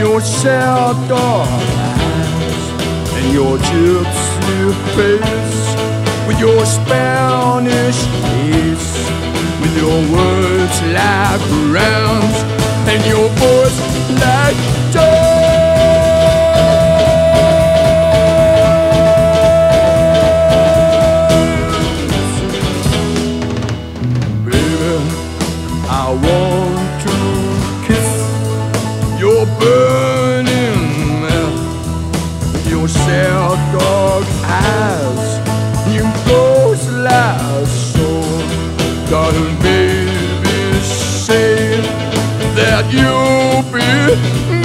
your sad dog. Eyes and your gypsy face. With your Spanish face with your words like rounds and your voice burning your sad dog eyes, you ghost like soul. Darling baby, say that you'll be